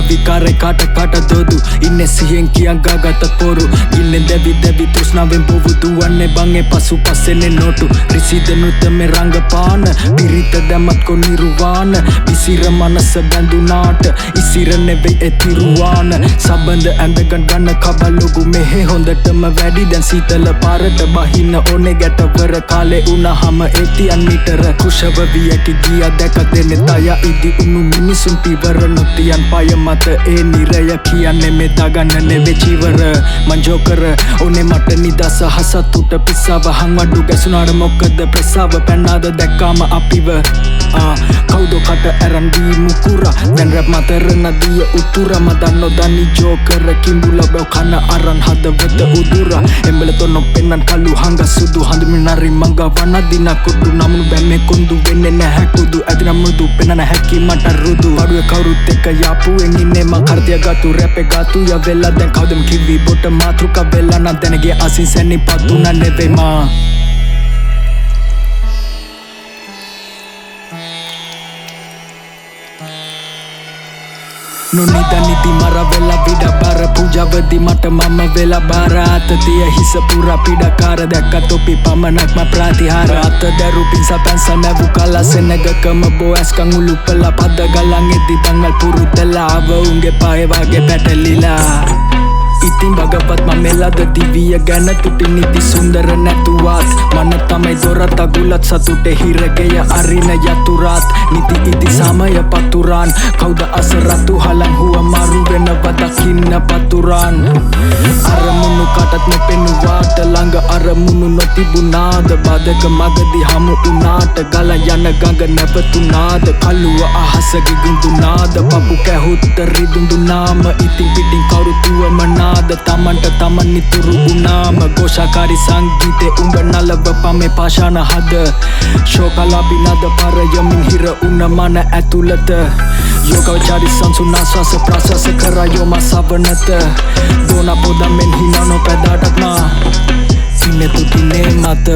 මුල්ල විකාරය කාට කාට දොදු? ඉන්න සිහෙන් කියන් ගාගත පොරු. ඉන්න දැවි දැවි තෘෂ්ණාවෙන් බොවු දුවන්නේ බංගේ පසු පස්සෙන්නේ නොටු. රිසිදනුතම රංගපාන පිරිත දැමත් කො නිරුවාන විසිර මනස බැඳුනාට ඉසිර නෙවෙයි එතිරුවාන සබඳ ඇඳගන් ගන්න කබලොගු මෙහෙ හොඳටම වැඩි. දැන් සීතල පාරට බහින්න ඕනෙ ගැටවර කාලේ උනහම ඒතියන් මිටර කුෂව වියකි ගිය දැක දෙනෙ තය ඉදි උුණු මිනිසුන් පිවර නොතියන් පය මත ඒ නිරය කියන්නේ මෙදාගන්න නෙවෙ චීවර. මංජෝකර ඕනෙ මට නිදස හසතුට පිස්සාව. හංවඩු ගැසුනාට මොක්කද ප්‍රසාව පැන්නාද දැක්කාම අපිව. කෞදෝ කට ඇරන්ඩී මුකුර? දැන්රැප් මතර නදිය උතුර. මදන්න දනි ජෝකර කිම්බුල බැව් කන අරන් හදවත උදුර. එම්බලතො නොපෙන්නන් කලු හඟ සුදු හඳමිනරි මඟ වනදින කුඩු නමුණු බැම්මෙ කොන්දු වෙන්න නැහැකුදු ඇතින මෘදු පෙනන හැකි මට රුදු. අඩුව කවරුත් එක්ක යාපුුවෙන් ඉන්නෙම කර්තිය ගතු රැපෙ ගතු ය වෙල්ලා දැන් කවදම් කිවී බොට මාතෘක වෙල්ලා නම් දැනගේ අසින් සැනි පත්තුන නෙවෙමා නොනිද නිති මර වෙලා විඩ බර පූජවදි මට මම වෙලා බාරාතතිය හිස පුර පිඩකාර දැක්ක තොපි පමණක්ම ප්‍රාතිහාර අත දැරුපින් සපැන්සල් මැවු කලසෙනගකම බෝ ඇස්කං උලුපල පද ගලන් එදි තංගල් පුරුතලා අව උන්ගේ පයවාගේ පැටලිලා ඉතින් භගපත් මමෙලද දිවිය ගැන තුටි නිති සුන්දර නැතුවත්. මන තමයි දොරත ගුලත් සතුට හිරගය අරින යතුරාත්. නිති ඉති සමය පතුරාන්. කවුද අසරතු හලන් හුව මරු වෙනව දකින්න පතුරාන්. අරමුණු කටත් නොපෙනුවාට ළඟ අරමුණු නොතිබුණාද? බදක මගදි හමු උනාට ගල යන ගඟ නැවතුනාද කල්ලුව අහස ගිගුඳුනාද පපු කැහුත්ත රිදුඳුනාම ඉතින් පිටින් කවුරුතුවමනා නාද? තමන්ට තමන් නිතුරු වුණාම ගෝෂාකාරි සංගීතය උඹ නලව පමේ පාශාන හද. ශෝකලාපි නද පරයමින් හිර උන්න මන ඇතුළත. යෝගවචාරි සංසුනාශවාස ප්‍රශවාස කරයෝ මසවනත දෝන පොදමෙන් හිනනො පැදාටක්නා සින්න තුතිනේ මත